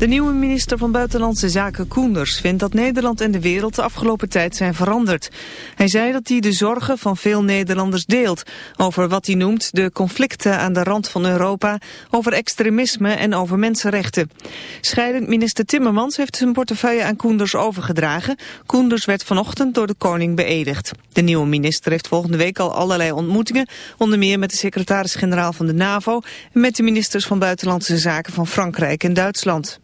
De nieuwe minister van Buitenlandse Zaken Koenders vindt dat Nederland en de wereld de afgelopen tijd zijn veranderd. Hij zei dat hij de zorgen van veel Nederlanders deelt over wat hij noemt de conflicten aan de rand van Europa, over extremisme en over mensenrechten. Scheidend minister Timmermans heeft zijn portefeuille aan Koenders overgedragen. Koenders werd vanochtend door de koning beëdigd. De nieuwe minister heeft volgende week al allerlei ontmoetingen, onder meer met de secretaris-generaal van de NAVO en met de ministers van Buitenlandse Zaken van Frankrijk en Duitsland.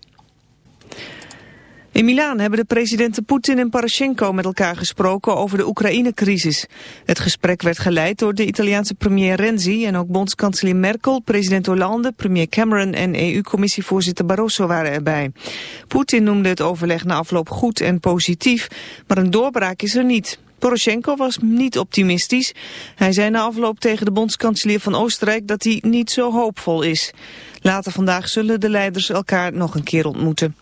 In Milaan hebben de presidenten Poetin en Poroshenko met elkaar gesproken over de Oekraïne-crisis. Het gesprek werd geleid door de Italiaanse premier Renzi en ook bondskanselier Merkel, president Hollande, premier Cameron en EU-commissievoorzitter Barroso waren erbij. Poetin noemde het overleg na afloop goed en positief, maar een doorbraak is er niet. Poroshenko was niet optimistisch. Hij zei na afloop tegen de bondskanselier van Oostenrijk dat hij niet zo hoopvol is. Later vandaag zullen de leiders elkaar nog een keer ontmoeten.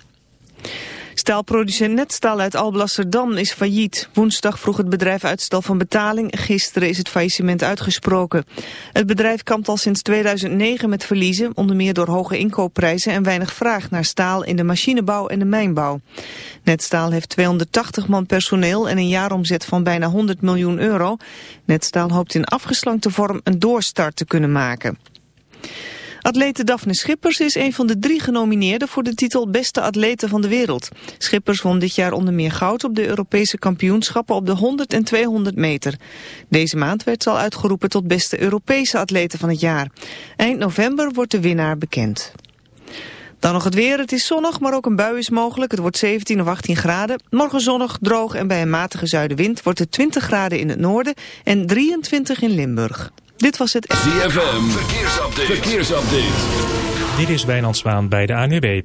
Staalproducent Netstaal uit Alblasserdam is failliet. Woensdag vroeg het bedrijf uitstel van betaling. Gisteren is het faillissement uitgesproken. Het bedrijf kampt al sinds 2009 met verliezen, onder meer door hoge inkoopprijzen en weinig vraag naar staal in de machinebouw en de mijnbouw. Netstaal heeft 280 man personeel en een jaaromzet van bijna 100 miljoen euro. Netstaal hoopt in afgeslankte vorm een doorstart te kunnen maken. Atlete Daphne Schippers is een van de drie genomineerden voor de titel Beste Atlete van de Wereld. Schippers won dit jaar onder meer goud op de Europese kampioenschappen op de 100 en 200 meter. Deze maand werd ze al uitgeroepen tot Beste Europese Atlete van het jaar. Eind november wordt de winnaar bekend. Dan nog het weer. Het is zonnig, maar ook een bui is mogelijk. Het wordt 17 of 18 graden. Morgen zonnig, droog en bij een matige zuidenwind wordt het 20 graden in het noorden en 23 in Limburg. Dit was het... ZFM, verkeersupdate. verkeersupdate. Dit is Wijnand Zwaan bij de ANWB.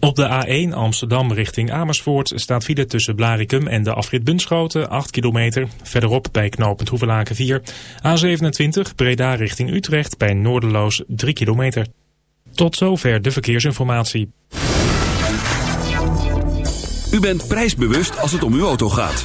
Op de A1 Amsterdam richting Amersfoort staat file tussen Blarikum en de afrit Bunschoten 8 kilometer. Verderop bij knooppunt Hoevelaken 4. A27 Breda richting Utrecht bij Noorderloos 3 kilometer. Tot zover de verkeersinformatie. U bent prijsbewust als het om uw auto gaat.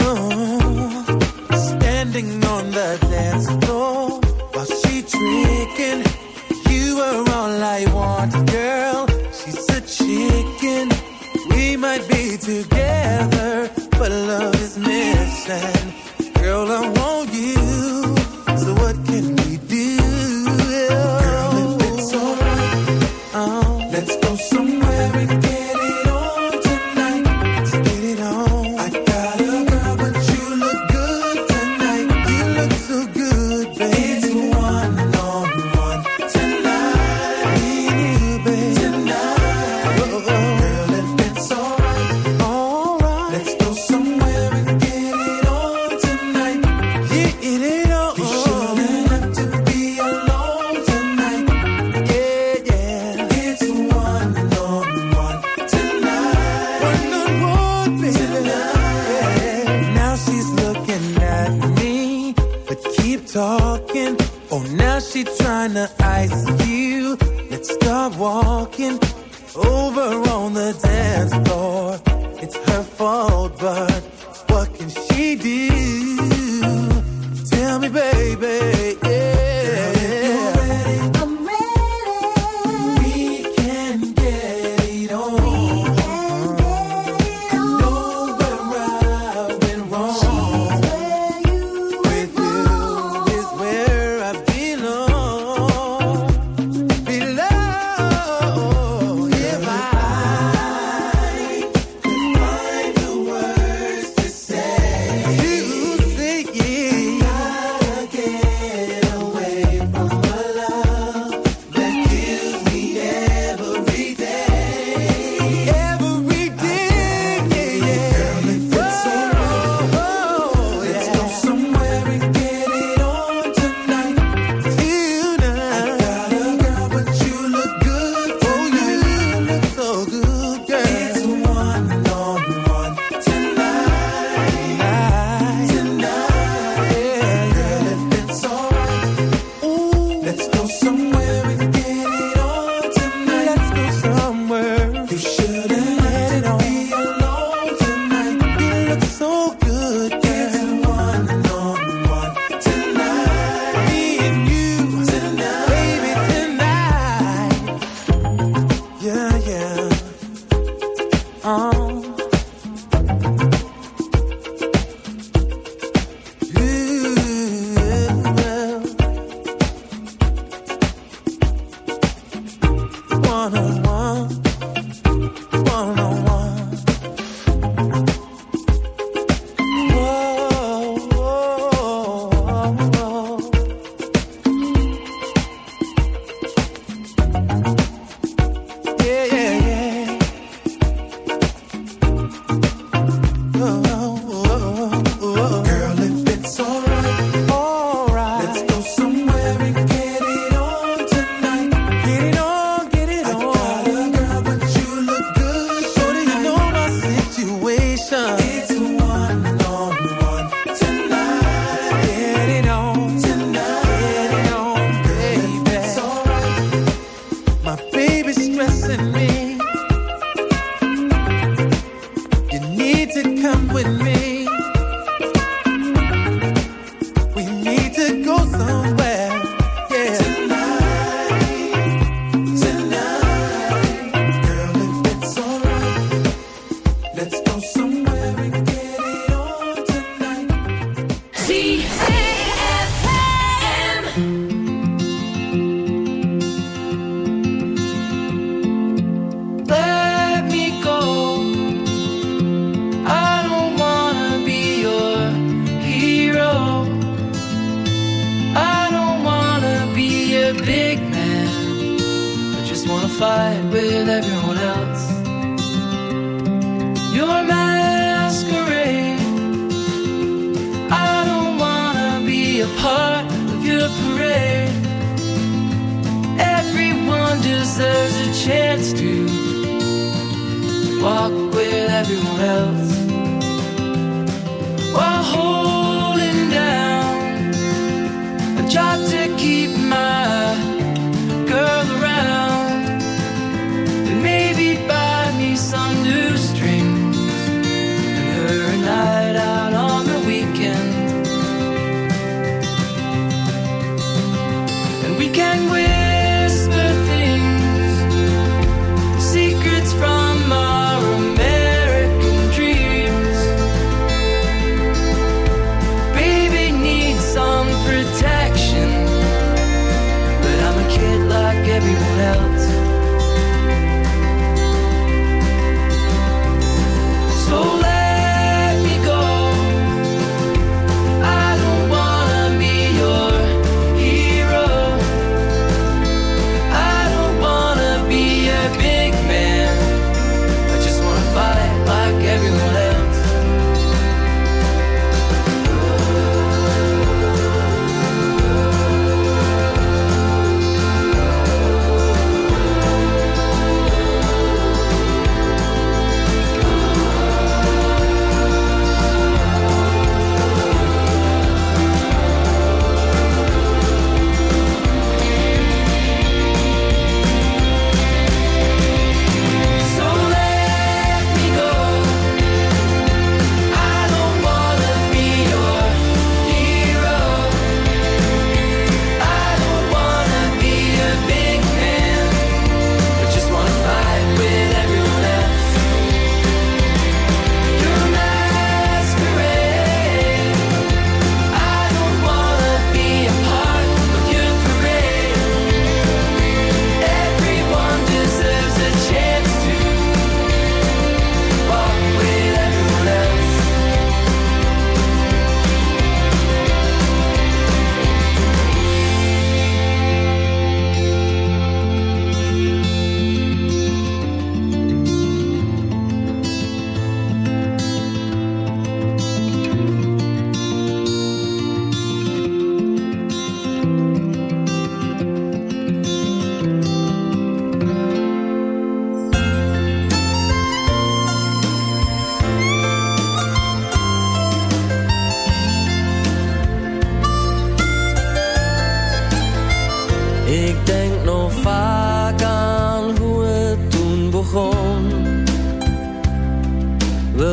Oh, on the dance floor. with me.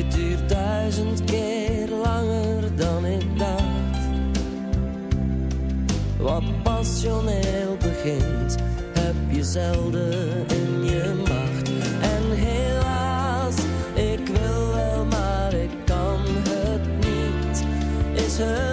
Dit duurt duizend keer langer dan ik dacht. Wat passioneel begint, heb je zelden in je macht. En helaas, ik wil wel, maar ik kan het niet. Is het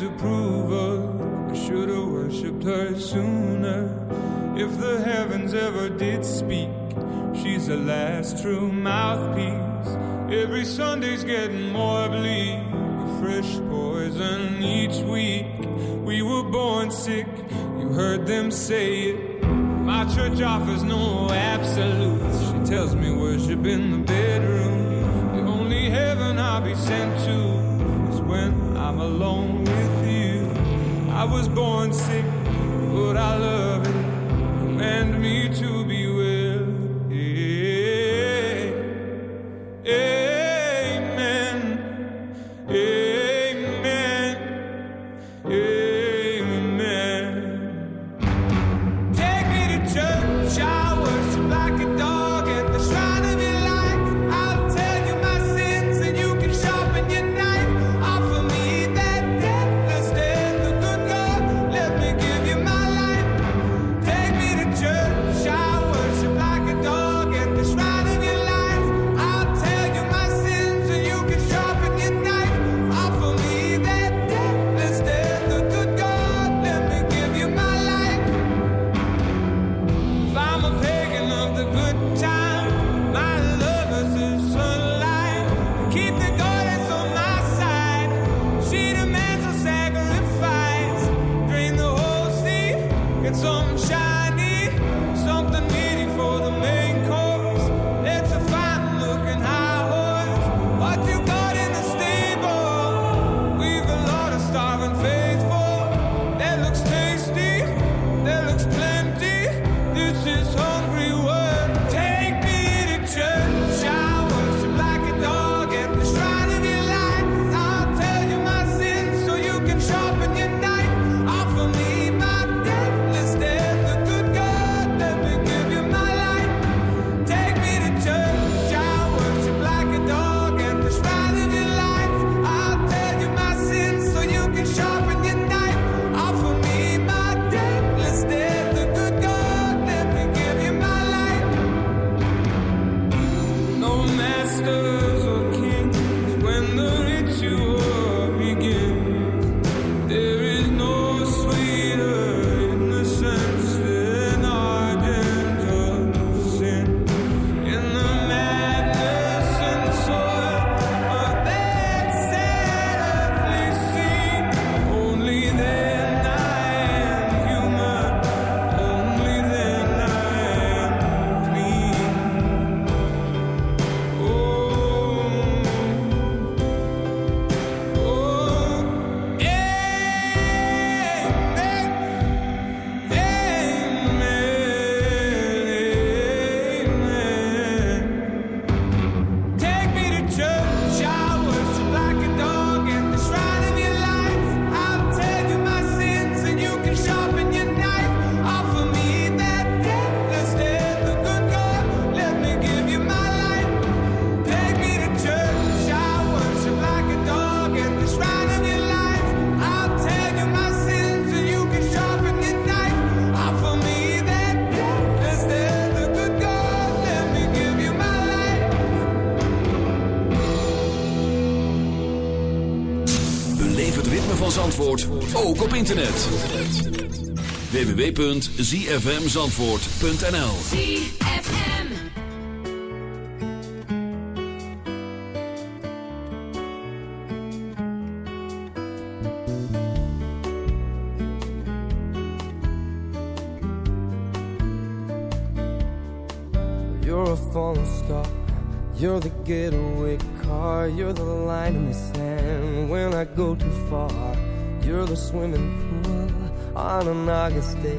disapproval. I should've worshipped her sooner. If the heavens ever did speak, she's the last true mouthpiece. Every Sunday's getting more bleak, a fresh poison each week. We were born sick, you heard them say it. My church offers no www.zfmzandvoort.nl You're a falling star. You're the getaway car. You're the line in the sand. When I go too far You're the swimming pool on an August day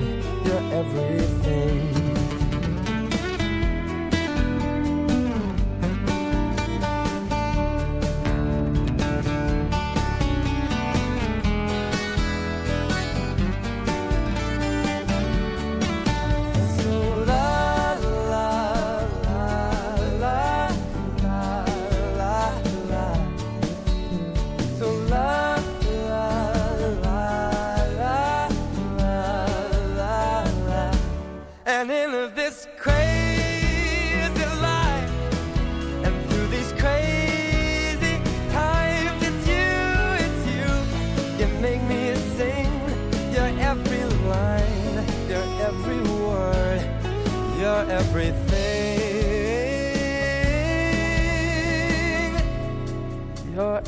everything.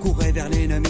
Courait vers l'ennemi.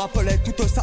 Rappelait toute sa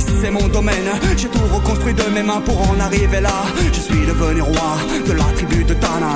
c'est mon domaine. J'ai tout reconstruit de mes mains pour en arriver là. Je suis devenu roi de la tribu de Tana.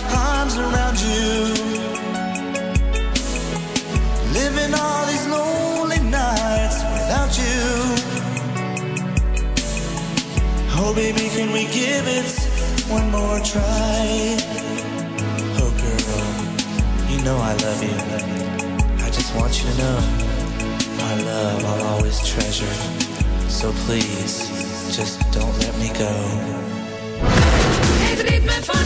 Oh, baby, can we give it one more try? Oh, girl, you know I love you. I just want you to know my love I'll always treasure. So please, just don't let me go. Het ritme van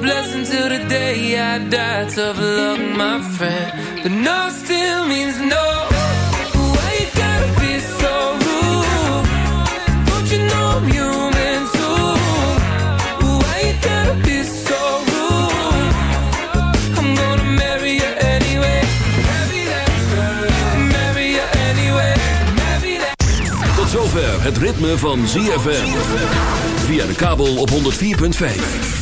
Blessing the day I die. Tough my friend. But still means no. So marry. Tot zover het ritme van ZFM. Via de kabel op 104.5.